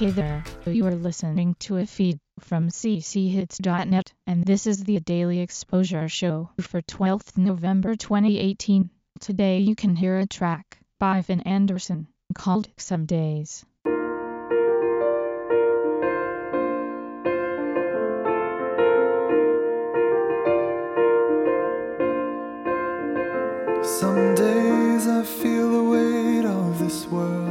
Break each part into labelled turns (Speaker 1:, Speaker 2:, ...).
Speaker 1: Hey there, you are listening to a feed from cchits.net, and this is the Daily Exposure Show for 12th November 2018. Today you can hear a track by Finn Anderson called Some Days.
Speaker 2: Some days I feel the weight of this world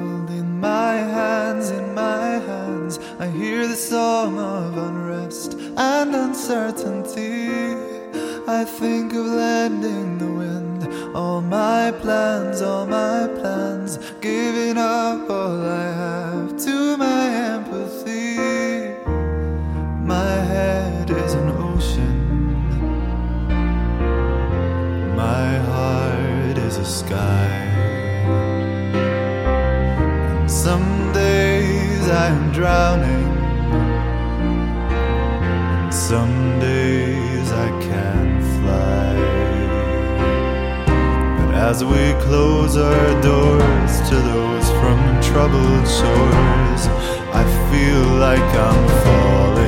Speaker 2: I hear the song of unrest and uncertainty. I think of lending the wind all my plans, all my plans, giving up all I have to my empathy. Days I am drowning. And some days I can't fly. But as we close our doors to those from troubled shores, I feel like I'm falling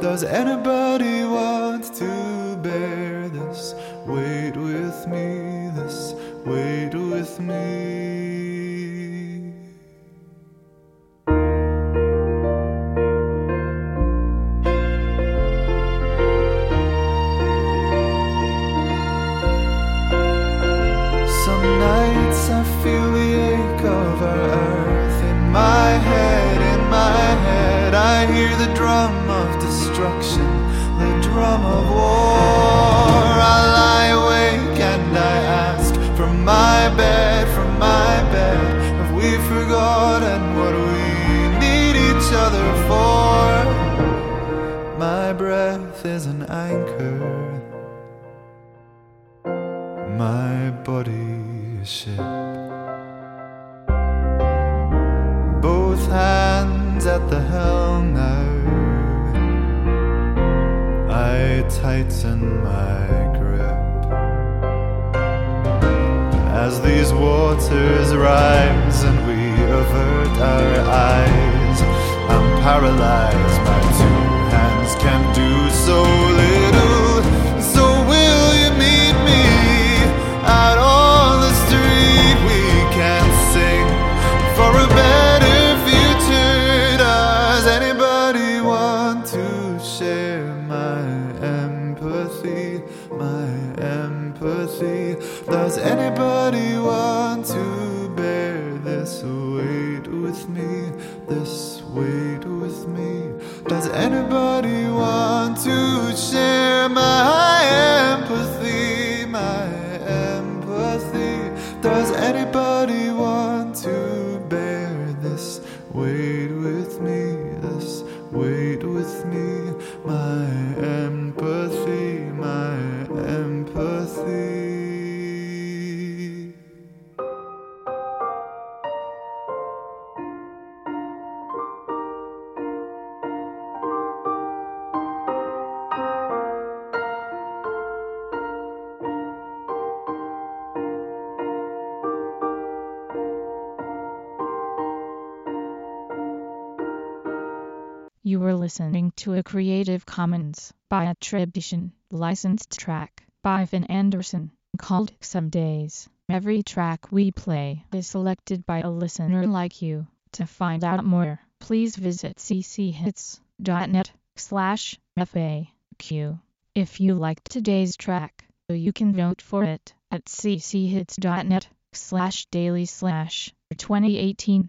Speaker 2: Does anybody want to bear this weight with me? This weight with me? Some nights I feel the ache of breath is an anchor my body a ship. Both hands at the helm now. I tighten my grip. As these waters rise and we avert our eyes, I'm paralyzed. Empathy. Does anybody want to bear this weight with me? This weight with me. Does anybody want to share my
Speaker 1: You were listening to a Creative Commons by attribution licensed track by Finn Anderson called Some Days. Every track we play is selected by a listener like you. To find out more, please visit cchits.net slash FAQ. If you liked today's track, you can vote for it at cchits.net slash daily slash 2018